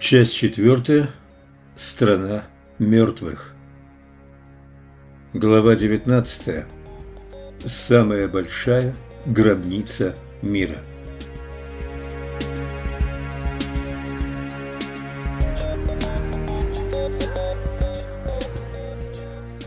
Часть четвертая. Страна мертвых. Глава 19. Самая большая гробница мира.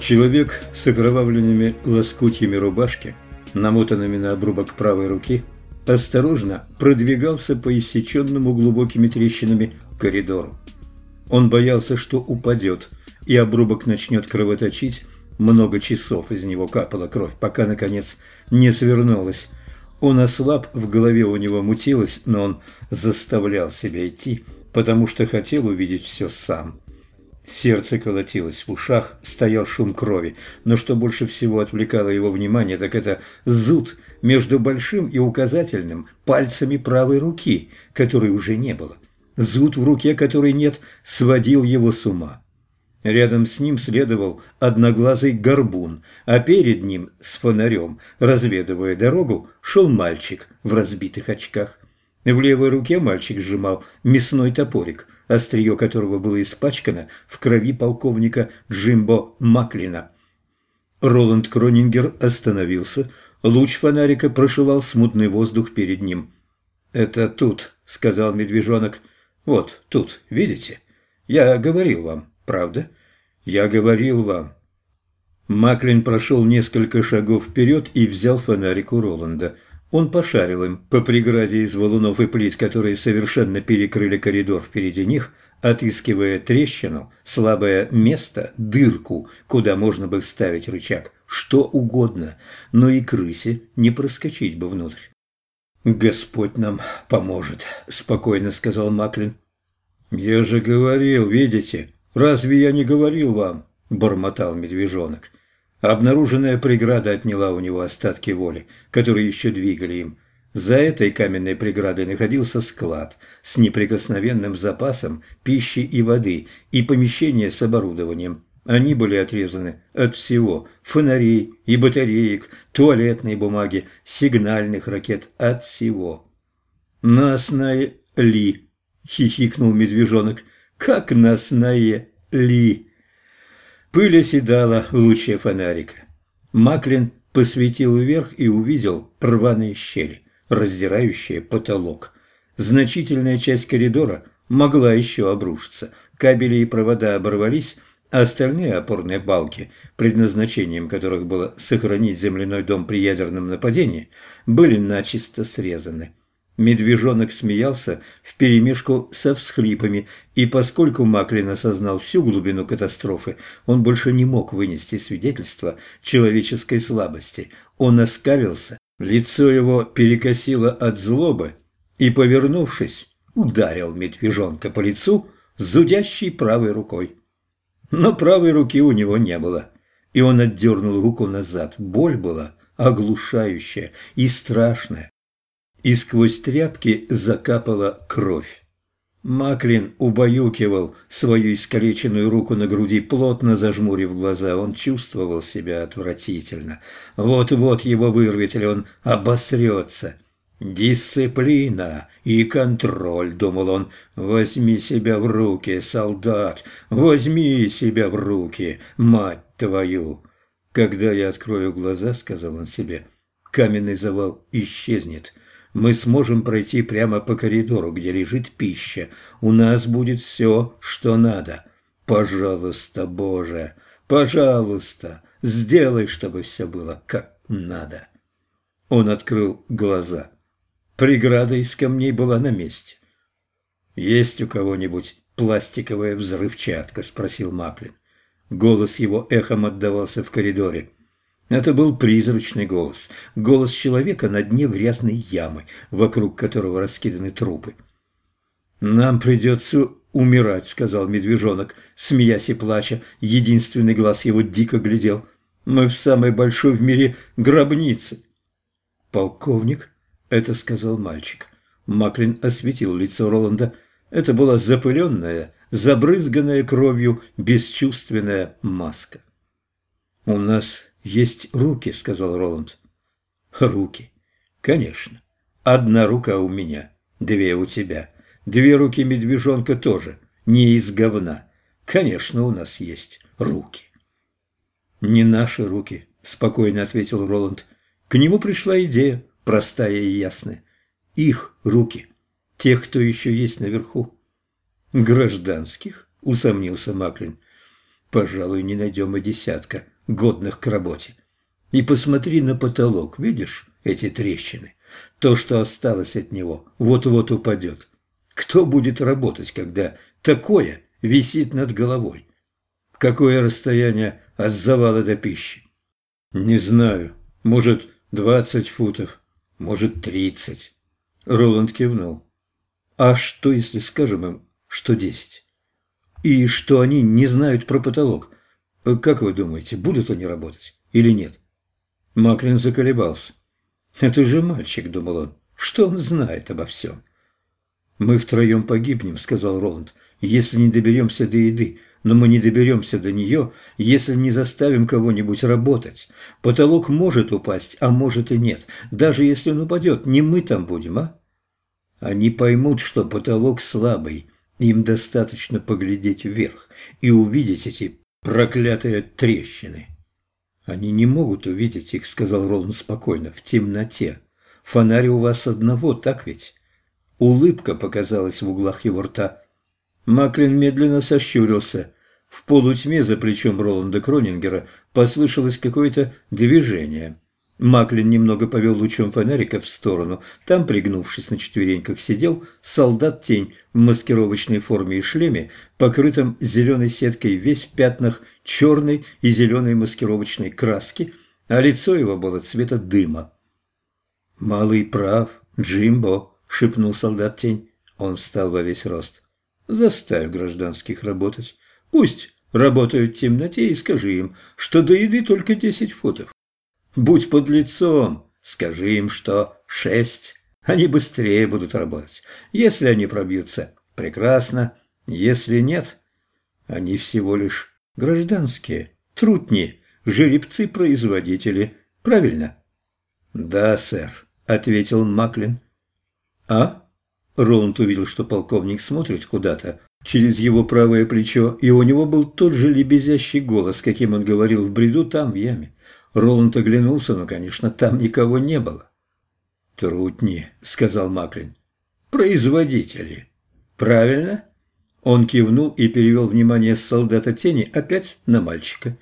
Человек с окровавленными лоскутьями рубашки, намотанными на обрубок правой руки, осторожно продвигался по иссеченному глубокими трещинами коридору. Он боялся, что упадет, и обрубок начнет кровоточить. Много часов из него капала кровь, пока, наконец, не свернулась. Он ослаб, в голове у него мутилось, но он заставлял себя идти, потому что хотел увидеть все сам. Сердце колотилось в ушах, стоял шум крови, но что больше всего отвлекало его внимание, так это зуд между большим и указательным пальцами правой руки, которой уже не было. Зуд в руке, которой нет, сводил его с ума. Рядом с ним следовал одноглазый горбун, а перед ним с фонарем, разведывая дорогу, шел мальчик в разбитых очках. В левой руке мальчик сжимал мясной топорик, острие которого было испачкано в крови полковника Джимбо Маклина. Роланд Кронингер остановился, луч фонарика прошивал смутный воздух перед ним. «Это тут», — сказал медвежонок, — вот тут, видите? Я говорил вам, правда? Я говорил вам. Маклин прошел несколько шагов вперед и взял фонарик у Роланда. Он пошарил им по преграде из валунов и плит, которые совершенно перекрыли коридор впереди них, отыскивая трещину, слабое место, дырку, куда можно бы вставить рычаг, что угодно, но и крысе не проскочить бы внутрь. «Господь нам поможет», – спокойно сказал Маклин. «Я же говорил, видите? Разве я не говорил вам?» – бормотал медвежонок. Обнаруженная преграда отняла у него остатки воли, которые еще двигали им. За этой каменной преградой находился склад с неприкосновенным запасом пищи и воды и помещение с оборудованием. Они были отрезаны от всего – фонарей и батареек, туалетной бумаги, сигнальных ракет – от всего. Нас на Ли хихикнул медвежонок. Как нас наели! Пыль оседала в луче фонарика. Маклин посветил вверх и увидел рваные щели, раздирающие потолок. Значительная часть коридора могла еще обрушиться. Кабели и провода оборвались, остальные опорные балки, предназначением которых было сохранить земляной дом при ядерном нападении, были начисто срезаны. Медвежонок смеялся вперемешку со всхлипами, и поскольку Маклин осознал всю глубину катастрофы, он больше не мог вынести свидетельства человеческой слабости. Он оскалился, лицо его перекосило от злобы и, повернувшись, ударил медвежонка по лицу зудящей правой рукой. Но правой руки у него не было, и он отдернул руку назад. Боль была оглушающая и страшная, и сквозь тряпки закапала кровь. Маклин убаюкивал свою искалеченную руку на груди, плотно зажмурив глаза. Он чувствовал себя отвратительно. Вот-вот его вырвет, или он обосрется. «Дисциплина и контроль», — думал он. «Возьми себя в руки, солдат! Возьми себя в руки, мать твою!» «Когда я открою глаза», — сказал он себе, — «каменный завал исчезнет» мы сможем пройти прямо по коридору, где лежит пища. У нас будет все, что надо. Пожалуйста, Боже, пожалуйста, сделай, чтобы все было как надо. Он открыл глаза. Преграда из камней была на месте. «Есть у кого-нибудь пластиковая взрывчатка?» – спросил Маклин. Голос его эхом отдавался в коридоре. Это был призрачный голос, голос человека на дне грязной ямы, вокруг которого раскиданы трупы. «Нам придется умирать», — сказал медвежонок, смеясь и плача. Единственный глаз его дико глядел. «Мы в самой большой в мире гробнице». «Полковник?» — это сказал мальчик. Маклин осветил лицо Роланда. Это была запыленная, забрызганная кровью, бесчувственная маска. «У нас «Есть руки», — сказал Роланд. «Руки. Конечно. Одна рука у меня, Две у тебя. Две руки медвежонка тоже. Не из говна. Конечно, у нас есть руки. Не наши руки, спокойно ответил Роланд. К нему пришла идея, простая и ясная. Их руки. Тех, кто еще есть наверху. Гражданских, усомнился Маклин. Пожалуй, не найдем и десятка годных к работе. И посмотри на потолок, видишь эти трещины? То, что осталось от него, вот-вот упадет. Кто будет работать, когда такое висит над головой? Какое расстояние от завала до пищи? Не знаю. Может, двадцать футов, может, тридцать. Роланд кивнул. А что, если скажем им, что десять? И что они не знают про потолок? Как вы думаете, будут они работать или нет? Маклин заколебался. «Это же мальчик», — думал он. «Что он знает обо всем?» «Мы втроем погибнем», — сказал Роланд, — «если не доберемся до еды. Но мы не доберемся до нее, если не заставим кого-нибудь работать. Потолок может упасть, а может и нет. Даже если он упадет, не мы там будем, а?» Они поймут, что потолок слабый. Им достаточно поглядеть вверх и увидеть эти проклятые трещины. «Они не могут увидеть их», — сказал Роланд спокойно, — «в темноте. Фонарь у вас одного, так ведь?» Улыбка показалась в углах его рта. Маклин медленно сощурился. В полутьме за плечом Роланда Кронингера послышалось какое-то движение. Маклин немного повел лучом фонарика в сторону. Там, пригнувшись на четвереньках, сидел солдат-тень в маскировочной форме и шлеме, покрытом зеленой сеткой, весь в пятнах черной и зеленой маскировочной краски, а лицо его было цвета дыма. «Малый прав, Джимбо», — шепнул солдат-тень. Он встал во весь рост. «Заставь гражданских работать. Пусть работают в темноте и скажи им, что до еды только десять футов. Будь под лицом, скажи им, что шесть. Они быстрее будут работать. Если они пробьются, прекрасно. Если нет, они всего лишь гражданские, трутни, жеребцы-производители. Правильно? Да, сэр, ответил Маклин. А? Роланд увидел, что полковник смотрит куда-то через его правое плечо, и у него был тот же лебезящий голос, каким он говорил в бреду там, в яме. Роланд оглянулся, но, конечно, там никого не было. «Трутни», — сказал Маклин. «Производители». «Правильно?» Он кивнул и перевел внимание с солдата тени опять на мальчика.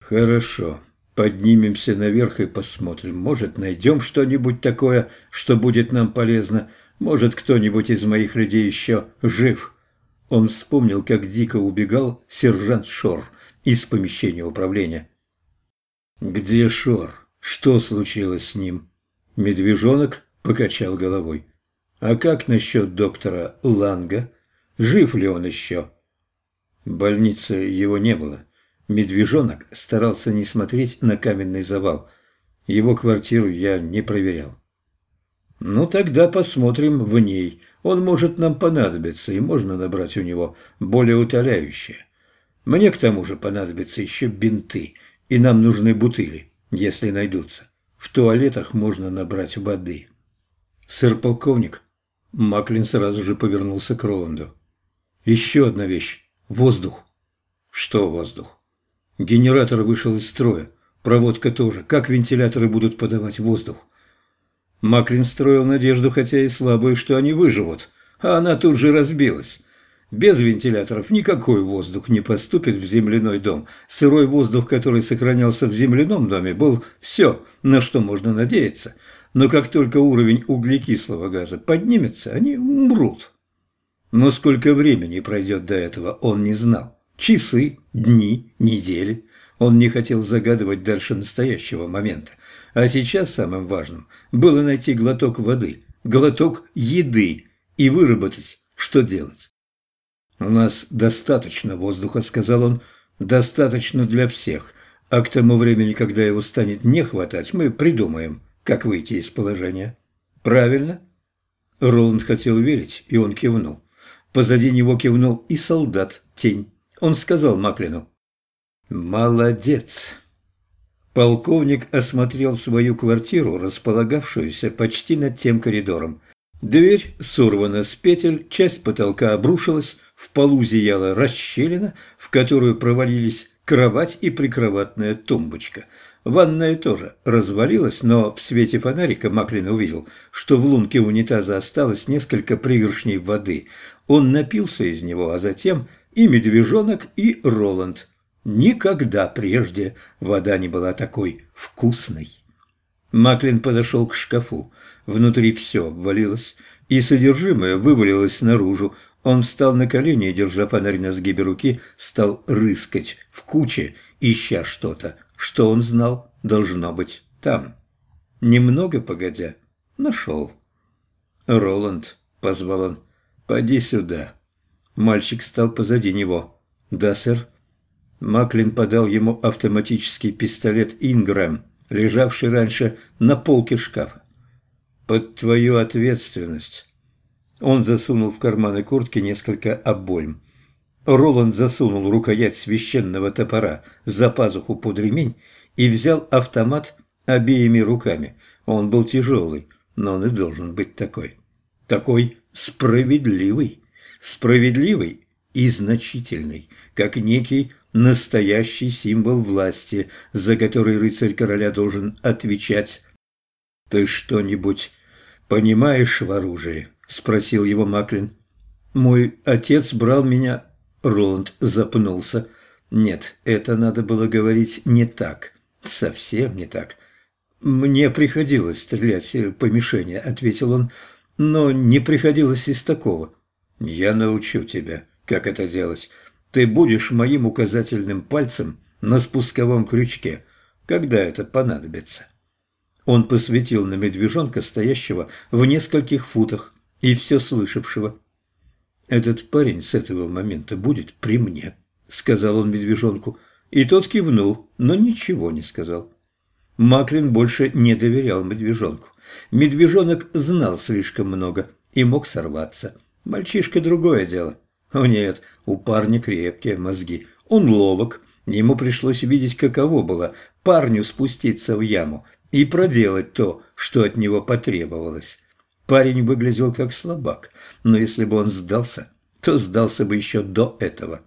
«Хорошо. Поднимемся наверх и посмотрим. Может, найдем что-нибудь такое, что будет нам полезно. Может, кто-нибудь из моих людей еще жив». Он вспомнил, как дико убегал сержант Шор из помещения управления. «Где Шор? Что случилось с ним?» Медвежонок покачал головой. «А как насчет доктора Ланга? Жив ли он еще?» В больнице его не было. Медвежонок старался не смотреть на каменный завал. Его квартиру я не проверял. «Ну, тогда посмотрим в ней. Он может нам понадобиться, и можно набрать у него более утоляющее. Мне к тому же понадобятся еще бинты» и нам нужны бутыли, если найдутся. В туалетах можно набрать воды. Сэр полковник, Маклин сразу же повернулся к Роланду. Еще одна вещь. Воздух. Что воздух? Генератор вышел из строя. Проводка тоже. Как вентиляторы будут подавать воздух? Маклин строил надежду, хотя и слабую, что они выживут. А она тут же разбилась. Без вентиляторов никакой воздух не поступит в земляной дом. Сырой воздух, который сохранялся в земляном доме, был все, на что можно надеяться. Но как только уровень углекислого газа поднимется, они умрут. Но сколько времени пройдет до этого, он не знал. Часы, дни, недели. Он не хотел загадывать дальше настоящего момента. А сейчас самым важным было найти глоток воды, глоток еды и выработать, что делать. «У нас достаточно воздуха», — сказал он, — «достаточно для всех, а к тому времени, когда его станет не хватать, мы придумаем, как выйти из положения». «Правильно?» Роланд хотел верить, и он кивнул. Позади него кивнул и солдат, тень. Он сказал Маклину. «Молодец!» Полковник осмотрел свою квартиру, располагавшуюся почти над тем коридором. Дверь сорвана с петель, часть потолка обрушилась, в полу зияла расщелина, в которую провалились кровать и прикроватная тумбочка. Ванная тоже развалилась, но в свете фонарика Маклин увидел, что в лунке унитаза осталось несколько пригоршней воды. Он напился из него, а затем и медвежонок, и Роланд. Никогда прежде вода не была такой вкусной. Маклин подошел к шкафу. Внутри все обвалилось, и содержимое вывалилось наружу. Он встал на колени держа фонарь на сгибе руки, стал рыскать в куче, ища что-то, что он знал должно быть там. Немного погодя, нашел. «Роланд», — позвал он, — «поди сюда». Мальчик стал позади него. «Да, сэр». Маклин подал ему автоматический пистолет «Ингрэм», лежавший раньше на полке шкафа. «Под твою ответственность». Он засунул в карманы куртки несколько обойм. Роланд засунул рукоять священного топора за пазуху под ремень и взял автомат обеими руками. Он был тяжелый, но он и должен быть такой. Такой справедливый, справедливый и значительный, как некий настоящий символ власти, за который рыцарь короля должен отвечать. «Ты что-нибудь понимаешь в оружии?» – спросил его Маклин. «Мой отец брал меня...» Роланд запнулся. «Нет, это надо было говорить не так. Совсем не так. Мне приходилось стрелять по мишени», – ответил он, – «но не приходилось из такого». «Я научу тебя, как это делать. Ты будешь моим указательным пальцем на спусковом крючке, когда это понадобится». Он посветил на медвежонка, стоящего в нескольких футах и все слышавшего. «Этот парень с этого момента будет при мне», — сказал он медвежонку, и тот кивнул, но ничего не сказал. Маклин больше не доверял медвежонку. Медвежонок знал слишком много и мог сорваться. Мальчишка – другое дело. О нет, у парня крепкие мозги. Он ловок. Ему пришлось видеть, каково было парню спуститься в яму и проделать то, что от него потребовалось. Парень выглядел как слабак, но если бы он сдался, то сдался бы еще до этого.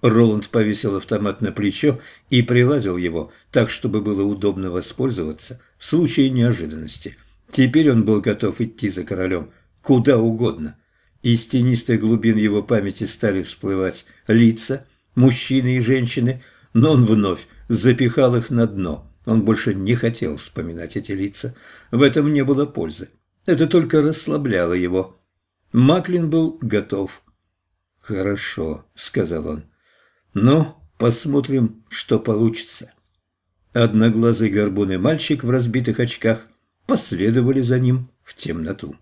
Роланд повесил автомат на плечо и приладил его так, чтобы было удобно воспользоваться в случае неожиданности. Теперь он был готов идти за королем куда угодно. Из тенистой глубин его памяти стали всплывать лица, мужчины и женщины, но он вновь запихал их на дно. Он больше не хотел вспоминать эти лица. В этом не было пользы. Это только расслабляло его. Маклин был готов. «Хорошо», — сказал он. «Ну, посмотрим, что получится». Одноглазый горбун и мальчик в разбитых очках последовали за ним в темноту.